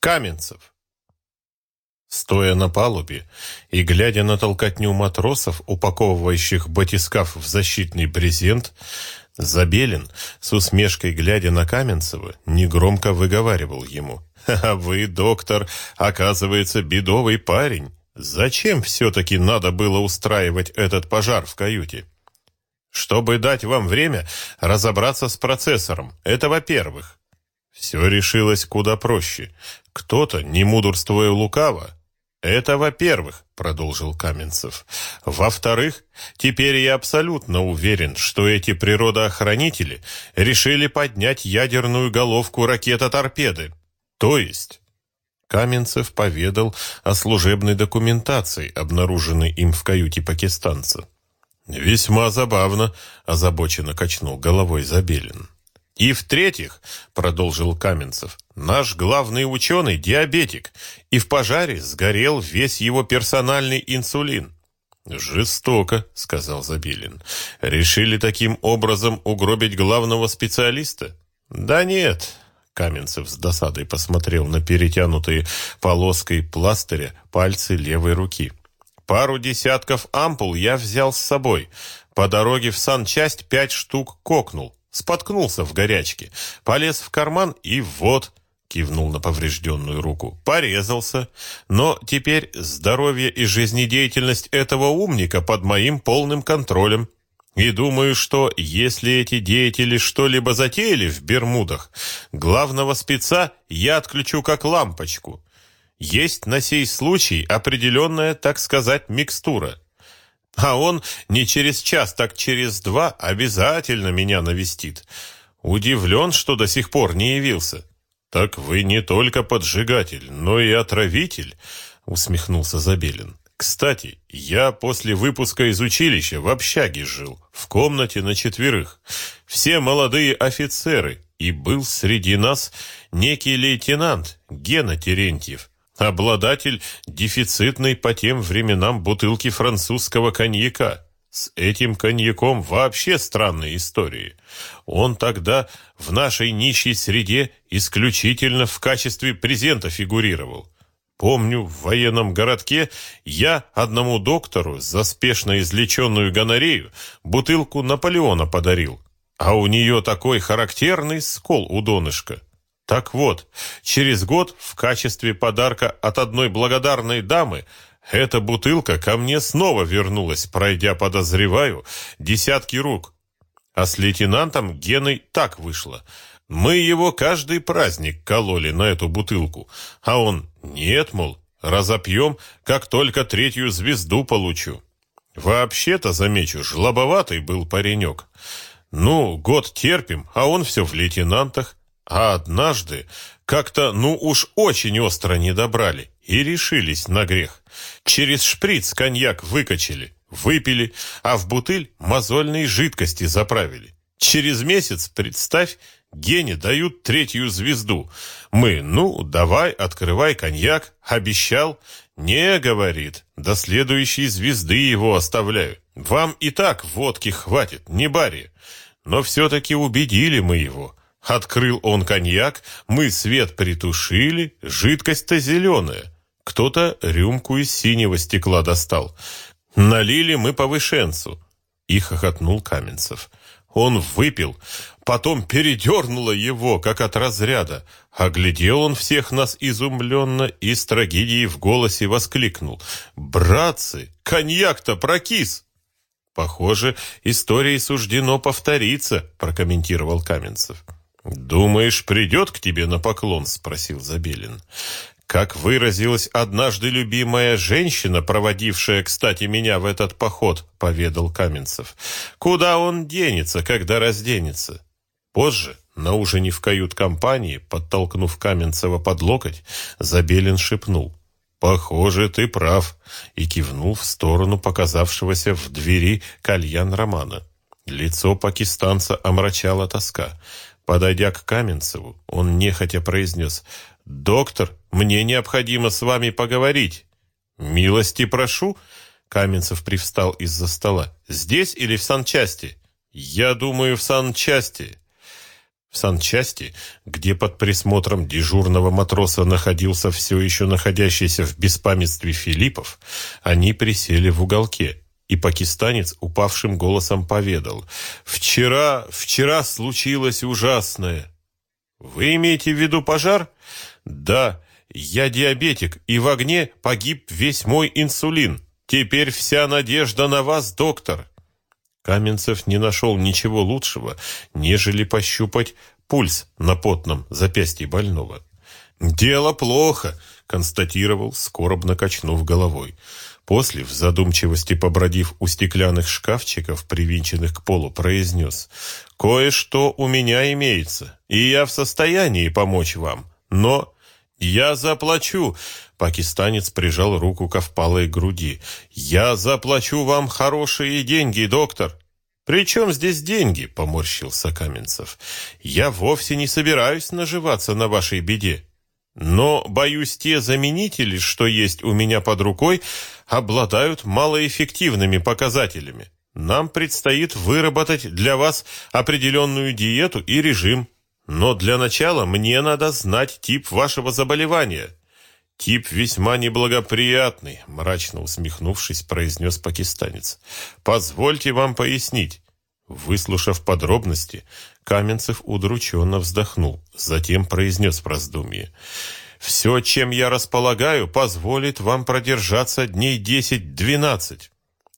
Каменцев. Стоя на палубе и глядя на толкотню матросов, упаковывающих батискаф в защитный брезент, Забелин, с усмешкой глядя на Каменцева, негромко выговаривал ему. «А вы, доктор, оказывается, бедовый парень. Зачем все-таки надо было устраивать этот пожар в каюте?» «Чтобы дать вам время разобраться с процессором. Это во-первых. Все решилось куда проще. Кто-то, не мудрствуя лукаво, «Это во-первых», — продолжил Каменцев. «Во-вторых, теперь я абсолютно уверен, что эти природоохранители решили поднять ядерную головку ракета-торпеды. То есть...» Каменцев поведал о служебной документации, обнаруженной им в каюте пакистанца. «Весьма забавно», — озабоченно качнул головой Забелин. И в-третьих, продолжил Каменцев, наш главный ученый диабетик, и в пожаре сгорел весь его персональный инсулин. Жестоко, сказал Забелин. Решили таким образом угробить главного специалиста? Да нет, Каменцев с досадой посмотрел на перетянутые полоской пластыря пальцы левой руки. Пару десятков ампул я взял с собой. По дороге в санчасть пять штук кокнул. Споткнулся в горячке, полез в карман и вот, кивнул на поврежденную руку, порезался. Но теперь здоровье и жизнедеятельность этого умника под моим полным контролем. И думаю, что если эти деятели что-либо затеяли в Бермудах, главного спеца я отключу как лампочку. Есть на сей случай определенная, так сказать, микстура. А он не через час, так через два обязательно меня навестит. Удивлен, что до сих пор не явился. Так вы не только поджигатель, но и отравитель, усмехнулся Забелин. Кстати, я после выпуска из училища в общаге жил, в комнате на четверых. Все молодые офицеры, и был среди нас некий лейтенант Гена Терентьев обладатель дефицитной по тем временам бутылки французского коньяка. С этим коньяком вообще странные истории. Он тогда в нашей нищей среде исключительно в качестве презента фигурировал. Помню, в военном городке я одному доктору за спешно излеченную гонорею бутылку Наполеона подарил, а у нее такой характерный скол у донышка. Так вот, через год в качестве подарка от одной благодарной дамы эта бутылка ко мне снова вернулась, пройдя, подозреваю, десятки рук. А с лейтенантом Геной так вышло. Мы его каждый праздник кололи на эту бутылку, а он «нет, мол, разопьем, как только третью звезду получу». Вообще-то, замечу, жлобоватый был паренек. Ну, год терпим, а он все в лейтенантах. А однажды как-то, ну уж очень остро не добрали и решились на грех. Через шприц коньяк выкачали, выпили, а в бутыль мозольные жидкости заправили. Через месяц, представь, Гене дают третью звезду. Мы, ну, давай, открывай коньяк, обещал. Не, говорит, до следующей звезды его оставляю. Вам и так водки хватит, не баре. Но все-таки убедили мы его. Открыл он коньяк, мы свет притушили, жидкость-то зеленая. Кто-то рюмку из синего стекла достал. Налили мы повышенцу. И хохотнул Каменцев. Он выпил, потом передернуло его, как от разряда. Оглядел он всех нас изумленно и с трагедией в голосе воскликнул. «Братцы, коньяк-то прокис!» «Похоже, истории суждено повториться», прокомментировал Каменцев. «Думаешь, придет к тебе на поклон?» — спросил Забелин. «Как выразилась однажды любимая женщина, проводившая, кстати, меня в этот поход», — поведал Каменцев. «Куда он денется, когда разденется?» Позже, на ужине в кают-компании, подтолкнув Каменцева под локоть, Забелин шепнул. «Похоже, ты прав», и кивнул в сторону показавшегося в двери кальян Романа. Лицо пакистанца омрачала тоска. Подойдя к Каменцеву, он нехотя произнес «Доктор, мне необходимо с вами поговорить». «Милости прошу». Каменцев привстал из-за стола. «Здесь или в санчасти?» «Я думаю, в санчасти». В санчасти, где под присмотром дежурного матроса находился все еще находящийся в беспамятстве Филиппов, они присели в уголке, и пакистанец упавшим голосом поведал. «Вчера, вчера случилось ужасное». «Вы имеете в виду пожар?» «Да, я диабетик, и в огне погиб весь мой инсулин. Теперь вся надежда на вас, доктор». Каменцев не нашел ничего лучшего, нежели пощупать пульс на потном запястье больного. «Дело плохо», — констатировал, скоробно качнув головой. После, в задумчивости побродив у стеклянных шкафчиков, привинченных к полу, произнес «Кое-что у меня имеется, и я в состоянии помочь вам, но я заплачу!» Пакистанец прижал руку к впалой груди. «Я заплачу вам хорошие деньги, доктор!» «При чем здесь деньги?» — поморщился Каменцев. «Я вовсе не собираюсь наживаться на вашей беде. Но, боюсь, те заменители, что есть у меня под рукой, обладают малоэффективными показателями. Нам предстоит выработать для вас определенную диету и режим. Но для начала мне надо знать тип вашего заболевания». «Тип весьма неблагоприятный», — мрачно усмехнувшись, произнес пакистанец. «Позвольте вам пояснить». Выслушав подробности, Каменцев удрученно вздохнул, затем произнес в раздумье. «Все, чем я располагаю, позволит вам продержаться дней десять-двенадцать».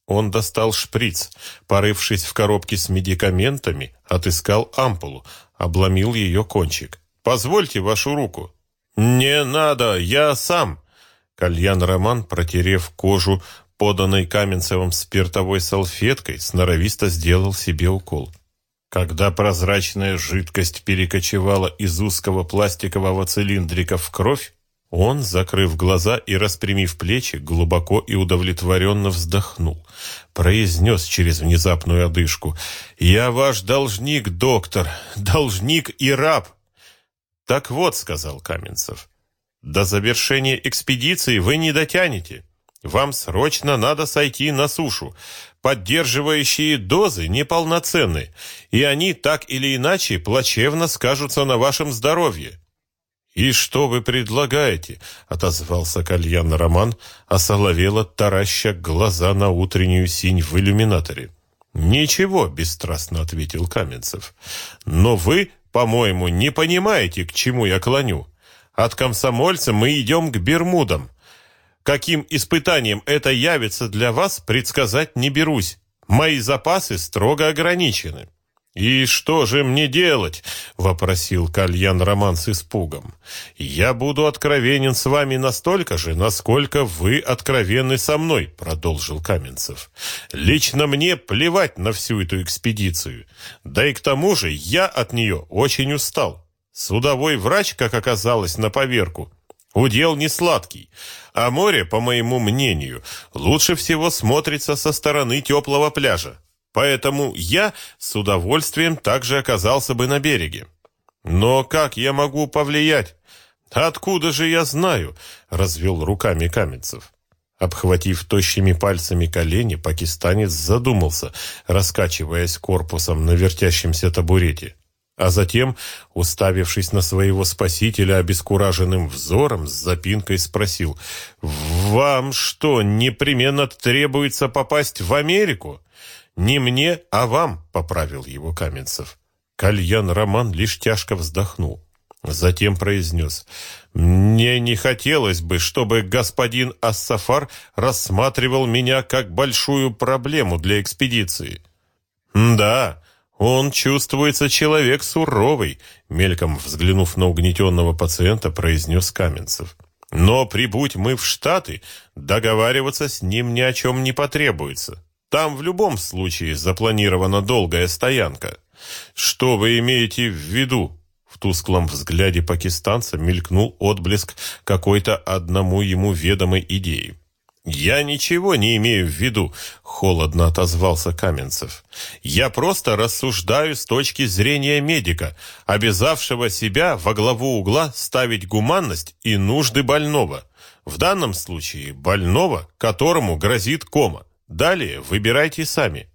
Он достал шприц, порывшись в коробке с медикаментами, отыскал ампулу, обломил ее кончик. «Позвольте вашу руку». «Не надо, я сам!» Кальян Роман, протерев кожу, поданной Каменцевым спиртовой салфеткой, сноровисто сделал себе укол. Когда прозрачная жидкость перекочевала из узкого пластикового цилиндрика в кровь, он, закрыв глаза и распрямив плечи, глубоко и удовлетворенно вздохнул. Произнес через внезапную одышку. «Я ваш должник, доктор, должник и раб!» «Так вот», — сказал Каменцев, — «до завершения экспедиции вы не дотянете. Вам срочно надо сойти на сушу. Поддерживающие дозы неполноценны, и они так или иначе плачевно скажутся на вашем здоровье». «И что вы предлагаете?» — отозвался кальян Роман, осоловело тараща глаза на утреннюю синь в иллюминаторе. «Ничего», — бесстрастно ответил Каменцев. «Но вы по-моему, не понимаете, к чему я клоню. От комсомольца мы идем к Бермудам. Каким испытанием это явится для вас, предсказать не берусь. Мои запасы строго ограничены. «И что же мне делать?» — вопросил Кальян Роман с испугом. «Я буду откровенен с вами настолько же, насколько вы откровенны со мной», — продолжил Каменцев. «Лично мне плевать на всю эту экспедицию. Да и к тому же я от нее очень устал. Судовой врач, как оказалось, на поверку, Удел не сладкий, а море, по моему мнению, лучше всего смотрится со стороны теплого пляжа. Поэтому я с удовольствием также оказался бы на береге. Но как я могу повлиять? Откуда же я знаю? Развел руками Каменцев. Обхватив тощими пальцами колени, пакистанец задумался, раскачиваясь корпусом на вертящемся табурете. А затем, уставившись на своего спасителя обескураженным взором, с запинкой спросил, «Вам что, непременно требуется попасть в Америку?» «Не мне, а вам», — поправил его Каменцев. Кальян Роман лишь тяжко вздохнул. Затем произнес, «Мне не хотелось бы, чтобы господин Ассафар рассматривал меня как большую проблему для экспедиции». «Да, он чувствуется человек суровый», мельком взглянув на угнетенного пациента, произнес Каменцев. «Но прибудь мы в Штаты, договариваться с ним ни о чем не потребуется. Там в любом случае запланирована долгая стоянка. Что вы имеете в виду? В тусклом взгляде пакистанца мелькнул отблеск какой-то одному ему ведомой идеи. «Я ничего не имею в виду», — холодно отозвался Каменцев. «Я просто рассуждаю с точки зрения медика, обязавшего себя во главу угла ставить гуманность и нужды больного. В данном случае больного, которому грозит кома. Далее выбирайте сами.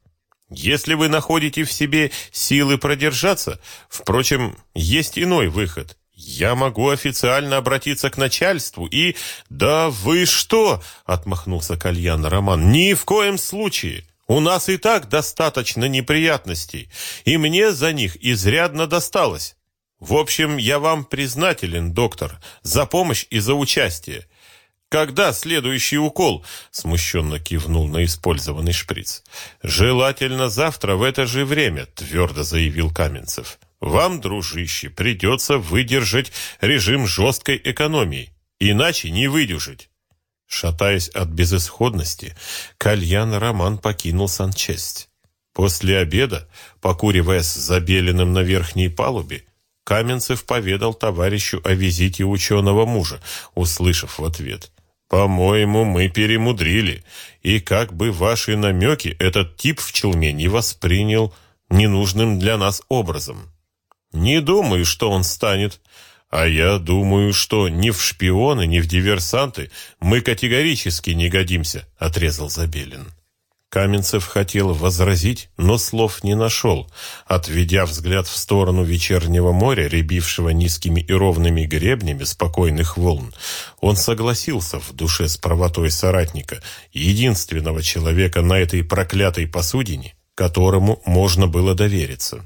Если вы находите в себе силы продержаться, впрочем, есть иной выход. Я могу официально обратиться к начальству и... Да вы что? Отмахнулся Кальян Роман. Ни в коем случае. У нас и так достаточно неприятностей, и мне за них изрядно досталось. В общем, я вам признателен, доктор, за помощь и за участие. «Когда следующий укол?» — смущенно кивнул на использованный шприц. «Желательно завтра в это же время», — твердо заявил Каменцев. «Вам, дружище, придется выдержать режим жесткой экономии, иначе не выдержать». Шатаясь от безысходности, Кальян Роман покинул санчесть. После обеда, покуривая с Забелиным на верхней палубе, Каменцев поведал товарищу о визите ученого мужа, услышав в ответ. «По-моему, мы перемудрили, и как бы ваши намеки этот тип в челме не воспринял ненужным для нас образом. Не думаю, что он станет, а я думаю, что ни в шпионы, ни в диверсанты мы категорически не годимся», — отрезал Забелин. Каменцев хотел возразить, но слов не нашел. Отведя взгляд в сторону вечернего моря, рябившего низкими и ровными гребнями спокойных волн, он согласился в душе с правотой соратника, единственного человека на этой проклятой посудине, которому можно было довериться.